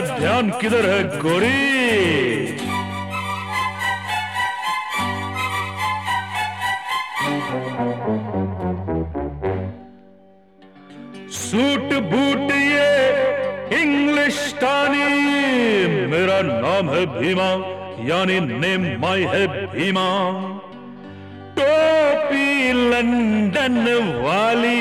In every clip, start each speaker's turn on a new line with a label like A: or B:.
A: तेरा ध्यान किधर है गोरी? सूट बूट ये इंग्लिश टानी मेरा नाम है भीमा, यानी नेम माई है भीमा। टोपी लंदन वाली।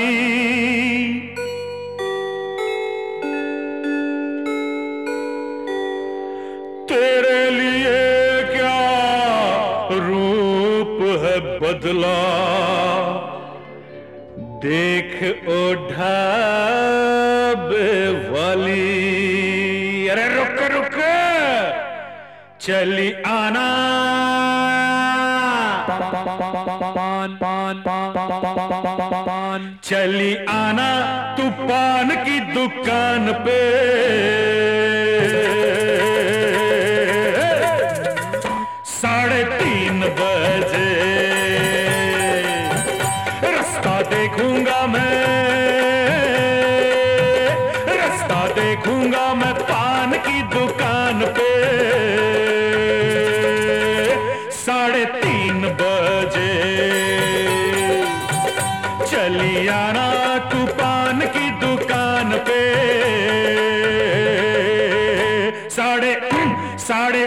A: तेरे लिए क्या रूप है बदला? देख ओढ़ाबे वाली। अरे रुक रुक। चली आना।
B: पान पान पान
A: चली आना तू पान की दुकान पे। की दुकान पे। साढ़े तीन बजे चली आना तू पान की दुकान पे। साढ़े साढ़े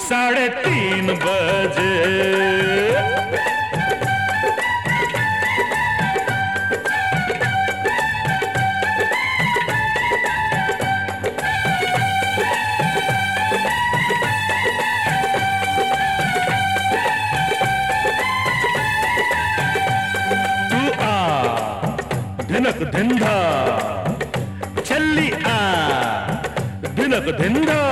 A: साढ़े तीन बजे धिंधा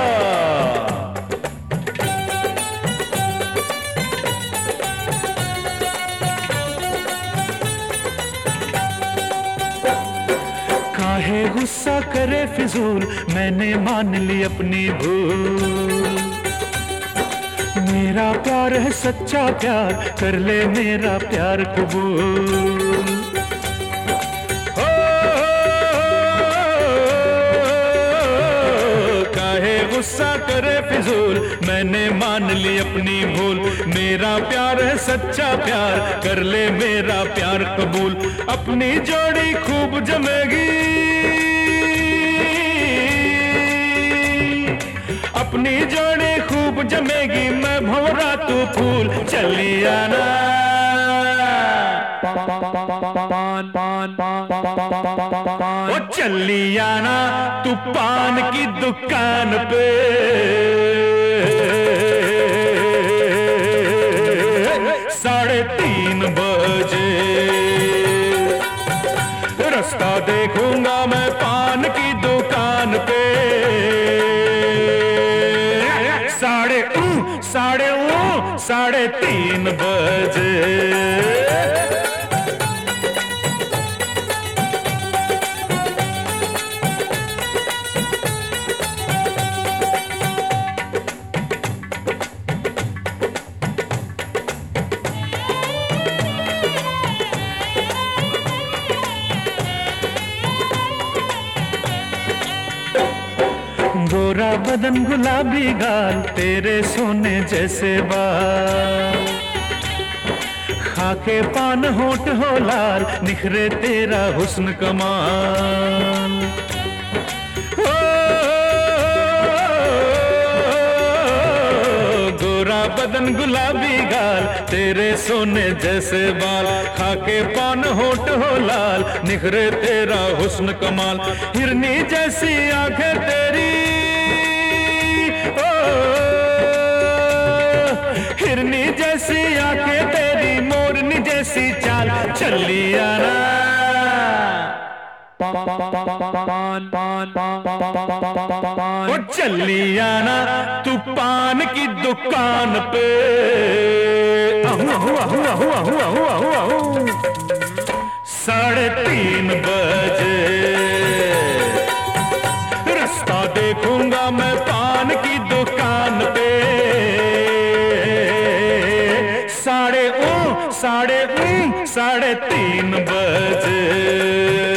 A: काहे गुस्सा करे फिजूल? मैंने मान ली अपनी भूल। मेरा प्यार है सच्चा प्यार, कर ले मेरा प्यार कबूल। गुस्सा करे फिजूल। मैंने मान ली अपनी भूल। मेरा प्यार है सच्चा प्यार। कर ले मेरा प्यार कबूल। अपनी जोड़ी खूब जमेगी। अपनी जोड़ी खूब जमेगी। मैं भंवरा तू फूल। चली आना
B: पान पान पान
A: चली आना तू पान की दुकान पे साढ़े तीन बजे रास्ता देखूँगा मैं पान की दुकान पे साढ़े तीन बजे। गोरा बदन गुलाबी गाल, तेरे सोने जैसे बाल। खाके पान होठ हो लाल, निखरे तेरा हुस्न कमाल। गोरा बदन गुलाबी गाल तेरे सोने जैसे बाल खाके पान होठ हो लाल निखरे तेरा हुस्न कमाल हिरनी जैसी आँखें तेरी। ओ, हिरनी जैसी आँखें तेरी मोरनी जैसी चाल चली वो चली आना तू पान की दुकान पे। साढ़े तीन बजे। रास्ता देखूँगा मैं पान की दुकान पे। साढ़े ऊ साढ़े ऊ, साढ़े तीन बजे।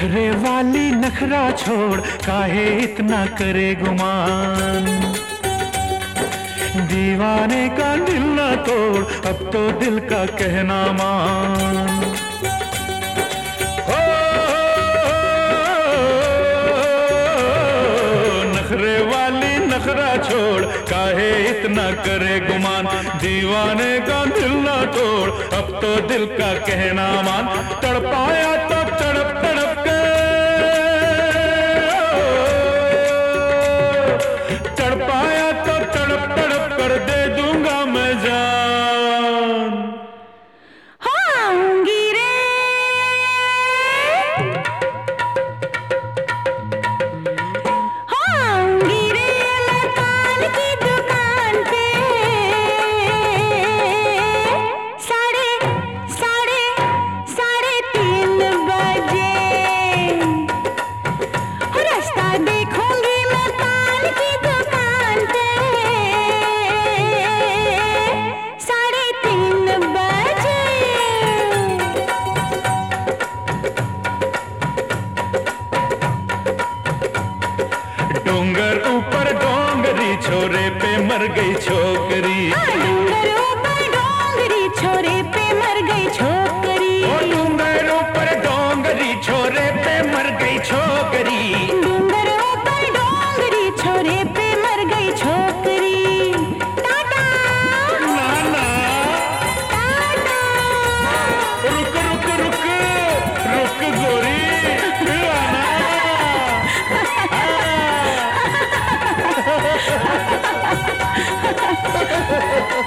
A: नखरे वाली नखरा छोड़, काहे इतना करे गुमान? दीवाने का दिल ना तोड़, अब तो दिल का कहना मान। नखरे वाली नखरा छोड़, काहे इतना करे गुमान? दीवाने का दिल ना तोड़, अब तो दिल का कहना मान। तड़पाया गई छोकरी।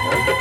C: Okay.